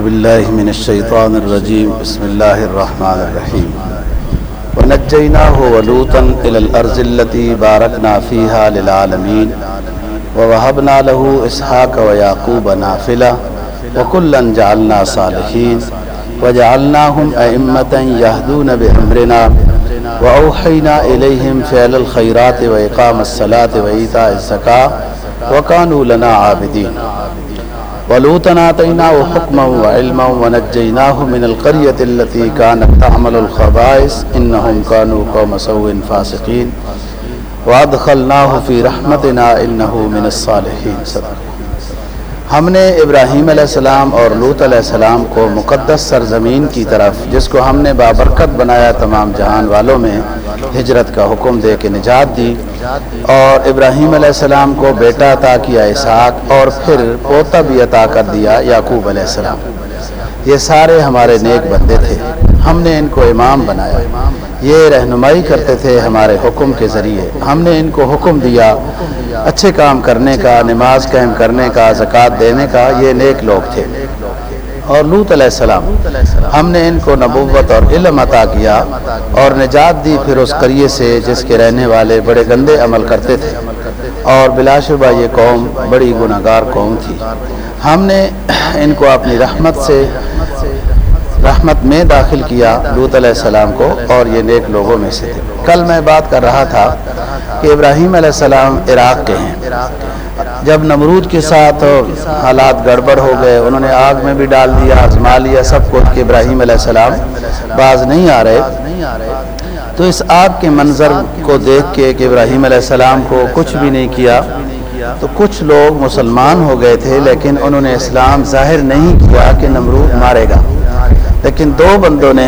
أعوذ بالله من الشيطان الرجيم. بسم الله الرحمن الرحيم. ونجيناه ولوطا إلى الأرض التي باركنا فيها للعالمين. ووهبنا له إسحاق ويعقوب نافلة. وكلا جعلنا صالحين. وجعلناهم أئمة يهدون بأمرنا. وأوحينا إليهم فعل الخيرات وإقام الصلاة وإيتاء الزكاة. وكانوا لنا عابدين. ولوطا آتيناه حكما وعلما ونجيناه من القرية التي كانت تعمل الخبائث إنهم كانوا قوم سوء فاسقين وادخلناه في رحمتنا إنه من الصالحين صدق ہم نے ابراہیم علیہ السلام اور لوت علیہ السلام کو مقدس سرزمین کی طرف، جس کو ہم نے بابرکت بنایا تمام جہان والوں میں، ہجرت کا حکم دے کے نجات دی اور ابراہیم علیہ السلام کو بیٹا عطا کیا اسحاق اور پھر پوتا بھی عطا کر دیا یعقوب علیہ السلام۔ یہ سارے ہمارے نیک بندے تھے۔ ہم نے ان کو امام بنایا۔ یہ رہنمائی کرتے تھے ہمارے حکم کے ذریعے۔ ہم نے ان کو حکم دیا اچھے کام کرنے کا نماز قائم کرنے کا زکوٰۃ دینے کا یہ نیک لوگ تھے۔ اور لوت علیہ السلام ہم نے ان کو نبوت اور علم عطا کیا اور نجات دی پھر اس قریے سے جس کے رہنے والے بڑے گندے عمل کرتے تھے۔ اور بلا شبہ یہ قوم بڑی گناہ گار قوم تھی۔ ہم نے ان کو اپنی رحمت سے رحمت میں داخل کیا لوت علیہ السلام کو اور یہ نیک لوگوں میں سے تھے۔ کل میں بات کر رہا تھا کہ ابراہیم علیہ السلام عراق کے ہیں۔ جب نمرود کے ساتھ حالات گڑبڑ ہو گئے، انہوں نے آگ میں بھی ڈال دیا، آزما لیا سب کچھ کہ ابراہیم علیہ السلام باز نہیں آ رہے۔ تو اس آگ کے منظر کو دیکھ کے کہ ابراہیم علیہ السلام کو کچھ بھی نہیں کیا، تو کچھ لوگ مسلمان ہو گئے تھے، لیکن انہوں نے اسلام ظاہر نہیں کیا کہ نمرود مارے گا۔ لیکن دو بندوں نے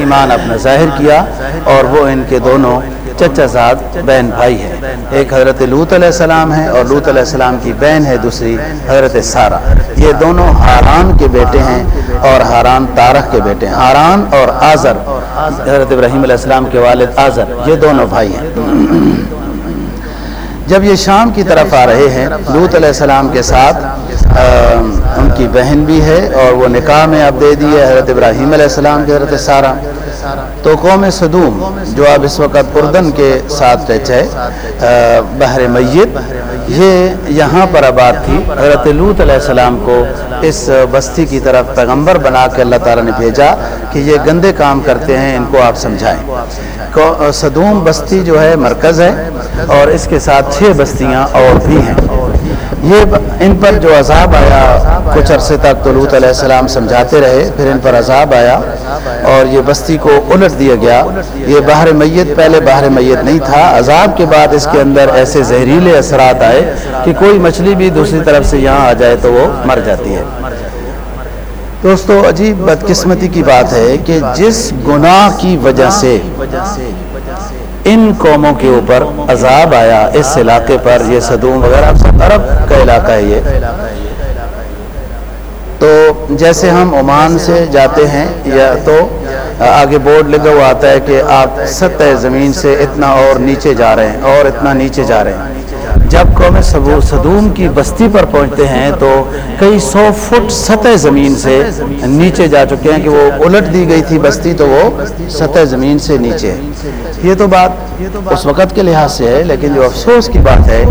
ایمان اپنا ظاہر کیا اور وہ ان کے دونوں چچا زاد بہن بھائی ہیں۔ ایک حضرت لوت علیہ السلام ہے اور لوت علیہ السلام کی بہن ہے، دوسری حضرت سارا یہ دونوں ہاران کے بیٹے ہیں اور ہاران تارخ کے بیٹے ہیں۔ ہاران اور آزر حضرت ابراہیم علیہ السلام کے والد آزر یہ دونوں بھائی ہیں۔ جب یہ شام کی طرف آ رہے ہیں لوت علیہ السلام کے ساتھ ان کی بہن بھی ہے اور وہ نکاح میں اب دے دی ہے حضرت ابراہیم علیہ السلام کے حضرت سارا تو قوم صدوم جو اب اس وقت اردن کے ساتھ رہتے ہے بحر میت، یہ یہاں پر آباد تھی۔ حضرت لوت علیہ السلام کو اس بستی کی طرف پیغمبر بنا کے اللہ تعالیٰ نے بھیجا کہ یہ گندے کام کرتے ہیں، ان کو آپ سمجھائیں۔ صدوم بستی جو ہے، مرکز ہے اور اس کے ساتھ چھ بستیاں اور بھی ہیں۔ یہ ان پر جو عذاب آیا، کچھ عرصے تک تو لوت علیہ السلام سمجھاتے رہے، پھر ان پر عذاب آیا اور یہ بستی کو الٹ دیا گیا۔ یہ باہر میت پہلے باہر میت نہیں تھا، عذاب کے بعد اس کے اندر ایسے زہریلے اثرات آئے کہ کوئی مچھلی بھی دوسری طرف سے یہاں آ جائے تو وہ مر جاتی ہے۔ دوستو، عجیب بدقسمتی کی بات ہے کہ جس گناہ کی وجہ سے ان قوموں کے اوپر عذاب آیا۔ اس علاقے پر یہ صدوم وغیرہ عرب کا علاقہ ہے یہ۔ تو جیسے ہم عمان سے جاتے ہیں، یا تو آگے بورڈ لگا ہوا آتا ہے کہ آپ سطح زمین سے اتنا اور نیچے جا رہے ہیں، اور اتنا نیچے جا رہے ہیں۔ جب قوم صدوم کی بستی پر پہنچتے ہیں تو کئی سو فٹ سطح زمین سے نیچے جا چکے ہیں کہ وہ الٹ دی گئی تھی بستی تو وہ سطح زمین سے نیچے یہ تو بات اس وقت کے لحاظ سے ہے، لیکن جو افسوس کی بات ہے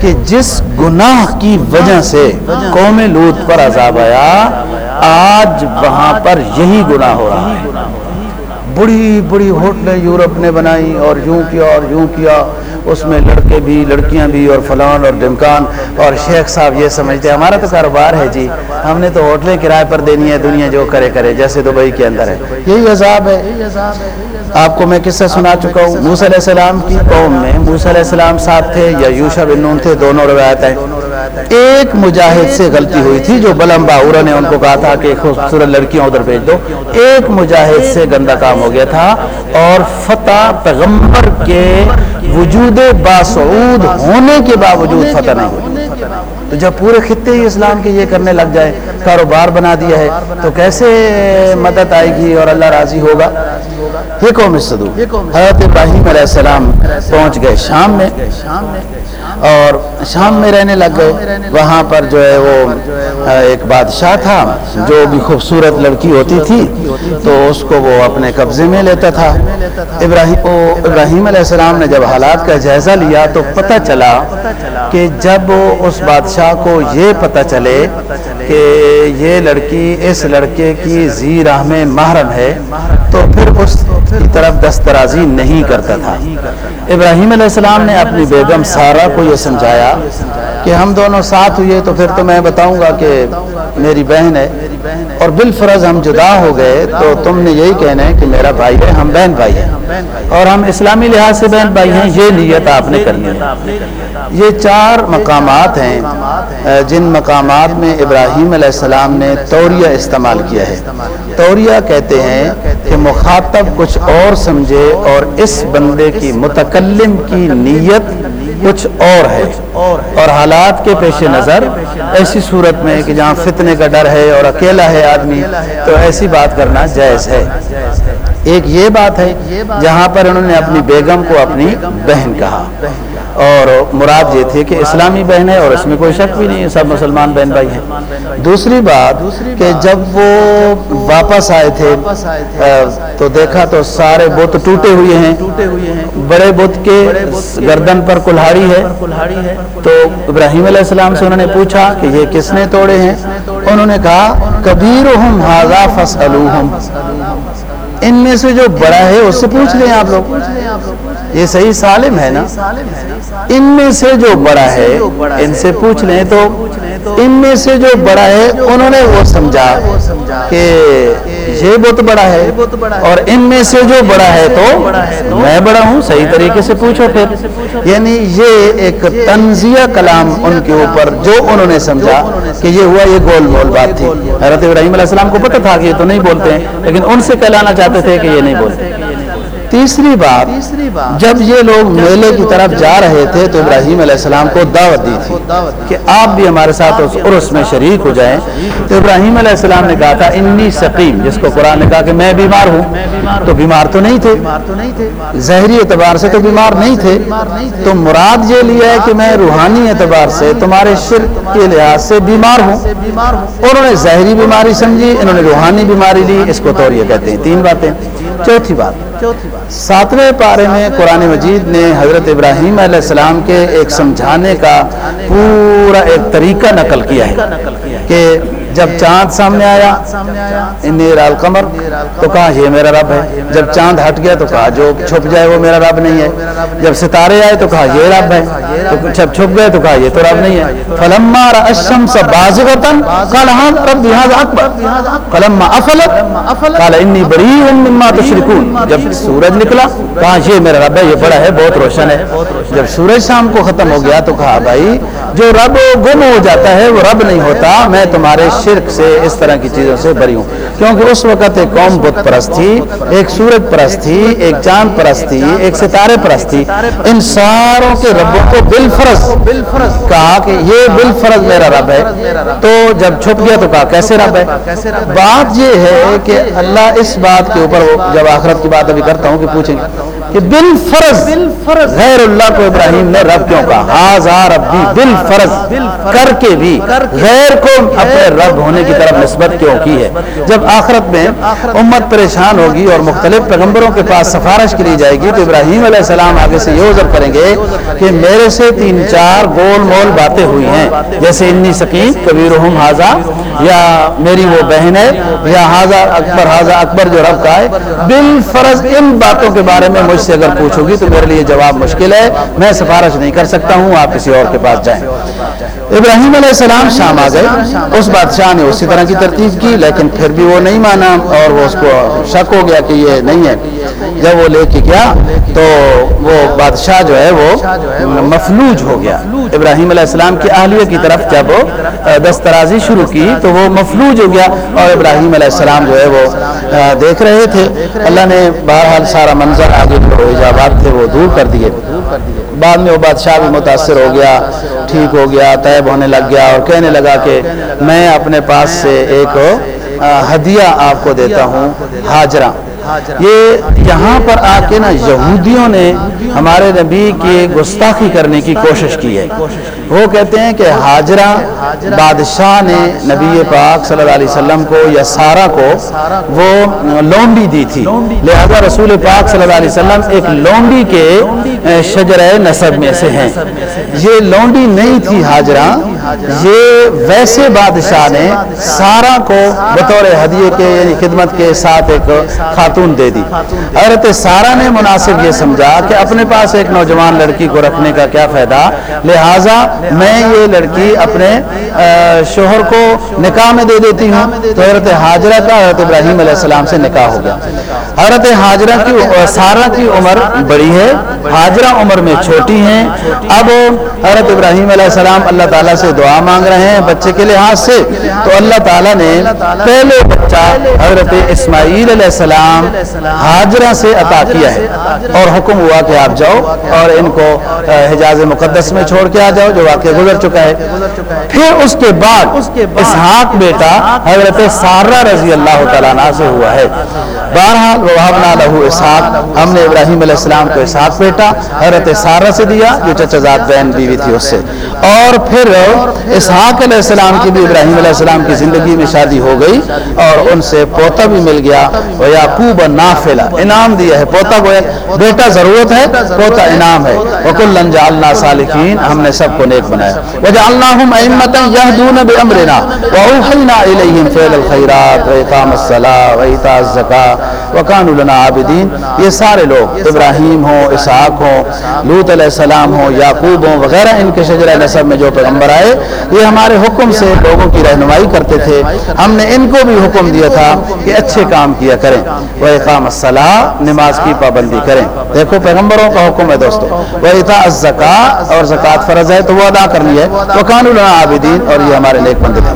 کہ جس گناہ کی وجہ سے قوم لوت پر عذاب آیا، آج وہاں پر یہی گناہ ہو رہا ہے۔ بڑی بڑی ہوٹلیں یورپ نے بنائی اور یوں کیا اور یوں کیا، اس میں لڑکے بھی، لڑکیاں بھی اور فلان اور ڈمکان اور شیخ صاحب یہ سمجھتے ہیں، ہمارا تو کاروبار ہے جی ہم نے تو ہوٹلیں کرائے پر دینی ہے دنیا جو کرے کرے، جیسے دبئی کے اندر ہے۔ یہی عذاب ہے۔ آپ کو میں قصہ سنا چکا ہوں، موسیٰ علیہ السلام کی قوم میں، موسیٰ علیہ السلام ساتھ تھے یا یوشا بن نون تھے، دونوں روایت ہیں ایک مجاہد سے غلطی ہوئی تھی جو بلم باورا نے ان کو کہا تھا کہ خوبصورت لڑکیاں ادھر بھیج دو۔ ایک مجاہد سے گندا کام ہو گیا تھا اور فتح پیغمبر کے وجود باسعود ہونے کے باوجود فتح نہیں ہوئی۔ تو جب پورے خطے ہی اسلام کے یہ کرنے لگ جائے، کاروبار بنا دیا ہے، تو کیسے مدد آئے گی اور اللہ راضی ہوگا؟ یہ قوم صدو حضرت ابراہیم علیہ السلام پہنچ گئے شام میں اور شام میں رہنے لگ گئے۔ وہاں پر جو ہے وہ، ایک بادشاہ تھا، جو بھی خوبصورت لڑکی ہوتی تھی، تو اس کو وہ اپنے قبضے میں لیتا تھا۔ ابراہیم ابراہیم علیہ السلام نے جب حالات کا جائزہ لیا، تو پتہ چلا کہ جب وہ اس بادشاہ کو یہ پتہ چلے کہ یہ لڑکی اس لڑکے کی زی راہ میں محرم ہے، تو پھر اس کی طرف دسترازی نہیں کرتا تھا۔ ابراہیم علیہ السلام نے اپنی بیگم سارا کو یہ سمجھایا کہ ہم دونوں ساتھ ہوئے تو پھر تو میں بتاؤں گا کہ میری بہن ہے۔ اور بالفرض ہم جدا ہو گئے تو تم نے یہی کہنا ہے کہ میرا بھائی ہے ہم بہن بھائی ہیں۔ اور ہم اسلامی لحاظ سے بہن بھائی ہیں یہ نیت آپ نے کرنی ہے۔ یہ چار مقامات ہیں جن مقامات میں ابراہیم علیہ السلام نے توریہ استعمال کیا ہے۔ توریہ کہتے ہیں کہ مخاطب کچھ اور سمجھے اور اس بندے کی متکلم کی نیت کچھ اور ہے اور حالات کے پیش نظر ایسی صورت میں کہ جہاں فتنے کا ڈر ہے اور اکیلا ہے آدمی، تو ایسی بات کرنا جائز ہے۔ ایک یہ بات ہے جہاں پر انہوں نے اپنی بیگم کو اپنی بہن کہا۔ اور مراد یہ تھی کہ اسلامی بہن ہے اور اس میں کوئی شک بھی نہیں ہے سب مسلمان بہن بھائی ہیں۔ دوسری بات کہ جب وہ واپس آئے تھے تو دیکھا تو سارے بت ٹوٹے ہوئے ہیں۔ بڑے بت کے گردن پر کلہاڑی ہے۔ تو ابراہیم علیہ السلام سے انہوں نے پوچھا کہ یہ کس نے توڑے ہیں؟ انہوں نے کہا کبیر ان میں سے جو بڑا ہے اس سے پوچھ لیں آپ لوگ۔ یہ صحیح سالم ہے نا؟ ان میں سے جو بڑا ہے، ان سے پوچھ لیں تو ان میں سے جو بڑا ہے، انہوں نے وہ سمجھا کہ یہ بہت بڑا ہے اور ان میں سے جو بڑا ہے تو میں بڑا ہوں، صحیح طریقے سے پوچھو پھر۔ یعنی یہ ایک تنزیہ کلام ان کے اوپر جو انہوں نے سمجھا کہ یہ ہوا، یہ گول مول بات تھی۔ حضرت ابراہیم علیہ السلام کو پتہ تھا کہ یہ تو نہیں بولتے ہیں، لیکن ان سے کہلانا چاہتے تھے کہ یہ نہیں بولتے۔ تیسری بات جب یہ لوگ میلے کی طرف جا رہے تھے تو ابراہیم علیہ السلام کو دعوت دی تھی کہ آپ بھی ہمارے ساتھ اس عرس میں شریک ہو جائیں۔ تو ابراہیم علیہ السلام نے کہا تھا انی سقیم جس کو قرآن نے کہا کہ میں بیمار ہوں تو بیمار تو نہیں تھے۔ زہری اعتبار سے تو بیمار نہیں تھے۔ تو مراد یہ لیا ہے کہ میں روحانی اعتبار سے تمہارے شرک کے لحاظ سے بیمار ہوں۔ انہوں نے زہری بیماری سمجھی انہوں نے روحانی بیماری لی اس کو طور یہ کہتے ہیں۔ تین باتیں۔ چوتھی بات۔ ساتویں پارے میں قرآن مجید نے حضرت ابراہیم علیہ السلام کے ایک سمجھانے کا پورا ایک طریقہ نقل کیا ہے۔ کہ جب چاند سامنے آیا القمر تو کہا یہ میرا رب ہے۔ جب چاند ہٹ گیا تو کہا جو چھپ جائے وہ میرا رب نہیں ہے۔ جب ستارے آئے تو کہا یہ رب ہے۔ جب چھپ گئے تو کہا یہ تو رب نہیں ہے۔ فلما الشمس بازغتن قال هذا هذا اکبر۔ فلما افلت قال انی بریء مما تشركون جب سورج نکلا کہا یہ میرا رب ہے یہ بڑا ہے۔ بہت روشن ہے۔ جب سورج شام کو ختم ہو گیا تو کہا بھائی جو رب گم ہو جاتا ہے وہ رب نہیں ہوتا۔ میں تمہارے شرک سے اس طرح کی چیزوں سے بری ہوں۔ کیونکہ اس وقت ایک قوم بت پرست تھی، ایک سورج پرست تھی، ایک چاند پرست تھی، ایک ستارے پرست تھی۔ ان ساروں کے ربوں کو بالفرض کہا کہ یہ بالفرض میرا رب ہے۔ تو جب چھپ گیا تو کہا کیسے رب ہے؟ بات یہ ہے کہ اللہ اس بات کے اوپر جب آخرت کی بات ابھی کرتا ہوں کہ پوچھیں گے۔ کہ بالفرض غیر اللہ کو ابراہیم نے رب کیوں کہا؟ ہزار ربی بالفرض کر کے بھی غیر کو اپنے رب ہونے کی طرف نسبت کیوں کی ہے؟ جب آخرت میں امت پریشان ہوگی اور مختلف پیغمبروں کے پاس سفارش کے لیے جائے گی تو ابراہیم علیہ السلام آگے سے یہ عذر کریں گے کہ میرے سے تین چار گول مول باتیں ہوئی ہیں۔ جیسے انی سکیم کبیر حاضا یا میری وہ بہن ہے یا حاضا اکبر حاضا اکبر جو رب کا ہے۔ بالفرض ان باتوں کے بارے میں مجھ سے اگر پوچھو گی تو میرے لیے جواب مشکل ہے، میں سفارش نہیں کر سکتا ہوں، آپ کسی اور کے پاس جائیں۔ ابراہیم علیہ السلام شام آ گئے۔ اس بادشاہ نے اسی طرح کی ترتیب کی، لیکن پھر بھی وہ نہیں مانا اور وہ اس کو شک ہو گیا کہ یہ نہیں ہے۔ جب وہ لے کے گیا تو وہ بادشاہ جو ہے وہ مفلوج ہو گیا۔ ابراہیم علیہ السلام کی اہلیہ کی طرف جب دسترازی شروع کی تو وہ مفلوج ہو گیا اور ابراہیم علیہ السلام جو ہے وہ دیکھ رہے تھے۔ اللہ نے بہرحال سارا منظر آگے جو ایجابات تھے وہ دور کر دیے۔ بعد میں وہ بادشاہ بھی متاثر ہو گیا، ٹھیک ہو گیا، طیب ہونے لگ گیا اور کہنے لگا کہ میں اپنے پاس سے ایک ہدیہ آپ کو دیتا ہوں، حاجرہ۔ یہ یہاں پر آ کے نا یہودیوں نے ہمارے نبی کی گستاخی کرنے کی کوشش کی ہے۔ وہ کہتے ہیں کہ حاجرہ بادشاہ نے نبی پاک صلی اللہ علیہ وسلم کو یا سارا کو وہ لونڈی دی تھی۔ لہذا رسول پاک صلی اللہ علیہ وسلم ایک لونڈی کے شجر نصب میں سے ہیں۔ یہ لونڈی نہیں تھی حاجرہ، یہ ویسے بادشاہ نے سارا کو بطور ہدیے کے یعنی خدمت کے ساتھ ایک خاتون دے دی۔ حضرت سارا نے مناسب یہ سمجھا کہ اپنے پاس ایک نوجوان لڑکی کو رکھنے کا کیا فائدہ؟ لہٰذا میں یہ لڑکی اپنے شوہر کو نکاح میں دے دیتی ہوں تو حضرت حاجرہ کا حضرت ابراہیم علیہ السلام سے نکاح ہو گیا۔ حضرت حاجرہ کی سارا کی عمر بڑی ہے، حاجرہ عمر میں چھوٹی ہیں۔ اب حضرت ابراہیم علیہ السلام اللہ تعالیٰ سے دعا مانگ رہے ہیں بچے کے لحاظ سے۔ تو اللہ تعالیٰ نے پہلے بچہ حضرت اسماعیل علیہ السلام حاجرہ سے عطا کیا ہے۔ اور حکم ہوا کہ آپ جاؤ اور ان کو حجاز مقدس میں چھوڑ کے آ جاؤ جو واقعہ گزر چکا ہے۔ پھر اس کے بعد اسحاق بیٹا حضرت سارہ رضی اللہ تعالیٰ سے ہوا ہے۔ بہرحال وہابنا لہو اسحاق ہم نے ابراہیم علیہ السلام کو اسحاق بیٹا حضرت سارہ سے دیا جو چچا زاد بہن بیوی تھی اس سے۔ اور پھر اسحاق علیہ السلام کی بھی ابراہیم علیہ السلام کی زندگی میں شادی ہو گئی اور ان سے پوتا بھی مل گیا۔ وہ یعقوب نافلہ انعام دیا ہے پوتا کو۔ بیٹا ضرورت ہے پوتا انعام ہے۔ وکل جعلنا صالحین ہم نے سب کو نیک بنایا وجعلناہم ائمتا یہدون بامرنا واوحینا الیہم فعل الخیرات واقام الصلاۃ وایتاء الزکاۃ وکانوا لنا عابدین. یہ سارے لوگ، ابراہیم ہو، اسحاق ہو، لوط علیہ السلام ہو، یعقوب ہو، وغیرہ ان کے شجرہ نسب میں جو پیغمبر آئے، یہ ہمارے حکم سے لوگوں کی رہنمائی کرتے تھے۔ ہم نے ان کو بھی حکم دیا تھا کہ اچھے کام کیا کریں وہ اقام الصلاح نماز کی پابندی کریں۔ دیکھو پیغمبروں کا حکم ہے دوستو۔ وہ اتا الزکا اور زکوٰۃ فرض ہے تو وہ ادا کرنی ہے وہ قان اللہ عابدین اور یہ ہمارے نیک بندے تھے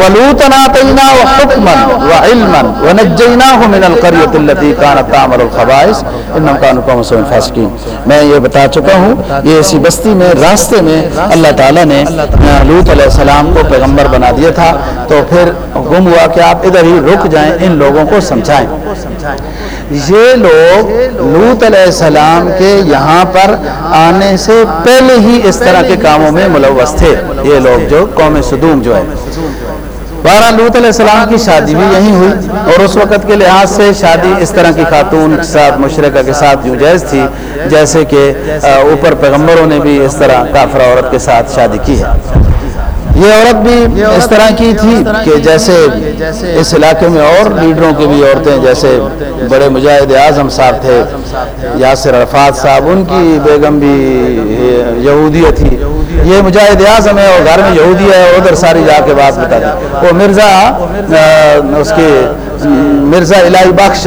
وہ لوتنا تینا و حکمن و علم و نجینا من القریت التي كانت تعمل الخبائث۔ انهم كانوا قوم سوء فاسقين میں یہ بتا چکا ہوں یہ اسی بستی میں راستے میں اللہ تعالیٰ نے لوت علیہ السلام کو پیغمبر بنا دیا تھا۔ تو پھر گم ہوا کہ آپ ادھر ہی رک جائیں ان لوگوں کو سمجھائیں۔ یہ لوگ لوت علیہ السلام کے یہاں پر آنے سے پہلے ہی اس طرح کے کاموں میں ملوث تھے۔ یہ لوگ جو قوم صدوم جو ہے۔ بارہ لوت علیہ السلام کی شادی بھی یہیں ہوئی اور اس وقت کے لحاظ سے شادی اس طرح کی خاتون کے ساتھ، مشرقہ کے ساتھ یوں جائز تھی، جیسے کہ اوپر پیغمبروں نے بھی اس طرح کافرہ عورت کے ساتھ شادی کی ہے۔ یہ عورت بھی اس طرح کی تھی کہ جیسے اس علاقے میں اور لیڈروں کی بھی عورتیں، جیسے بڑے مجاہد اعظم صاحب تھے، یاسر عرفات صاحب، ان کی بیگم بھی یہودیہ تھی۔ یہ مجاہد اعظم ہے اور گھر میں یہودی ہے ادھر ساری جا کے بات بتا دی وہ مرزا اس کی مرزا الہی بخش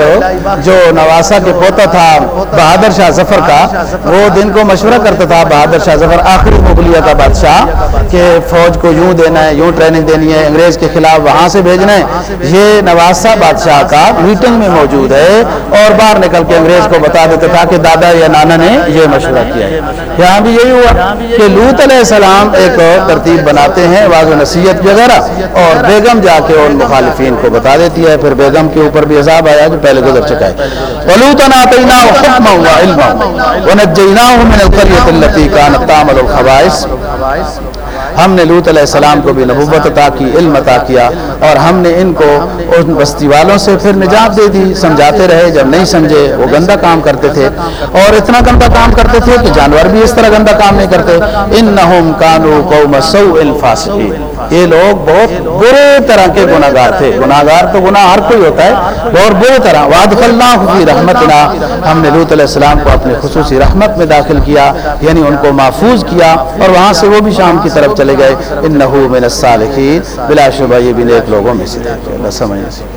جو نواسا کے پوتا تھا، بہادر شاہ ظفر کا، وہ دن کو مشورہ کرتا تھا بہادر شاہ ظفر، آخری مغلیہ کا بادشاہ کہ فوج کو یوں دینا ہے، یوں ٹریننگ دینی ہے، انگریز کے خلاف وہاں سے بھیجنا ہے۔ یہ نواسا بادشاہ کا میٹنگ میں موجود ہے۔ اور باہر نکل کے انگریز کو بتا دیتا تھا کہ دادا یا نانا نے یہ مشورہ کیا ہے۔ یہاں بھی یہی ہوا کہ لوت علیہ السلام ایک ترتیب بناتے ہیں واض و نصیحت وغیرہ، اور بیگم جا کے ان مخالفین کو بتا دیتی ہے، پھر بیگم کے اوپر بھی عذاب آیا جو پہلے گزر چکا ہے۔ وَلُوتَنَا آتَيْنَاهُ حُكْمًا وَعِلْمًا وَنَجَّيْنَاهُ مِنَ الْقَرْيَةِ الَّتِي كَانَتْ تَعْمَلُ الْخَبَائِثَ۔ ہم نے لوت علیہ السلام کو بھی نبوت عطا کی، علم عطا کیا اور ہم نے ان کو ان بستی والوں سے پھر نجات دے دی۔ سمجھاتے رہے، جب نہیں سمجھے وہ گندا کام کرتے تھے۔ اور اتنا گندا کام کرتے تھے کہ جانور بھی اس طرح گندا کام نہیں کرتے۔ ان کانو قوم سوء الفاسقین یہ لوگ بہت برے طرح کے گناہ گار تھے۔ گناہ گار تو گناہ ہر کوئی ہوتا ہے، اور برے طرح۔ وادخلناہ فی رحمتنا۔ ہم نے لوت علیہ السلام کو اپنے خصوصی رحمت میں داخل کیا یعنی ان کو محفوظ کیا، اور وہاں سے وہ بھی شام کی طرف چلے گئے۔ انہو من الصالحین بلا شبہ، یہ بھی نیک لوگوں میں سے تھے۔ اللہ سمجھنے سے۔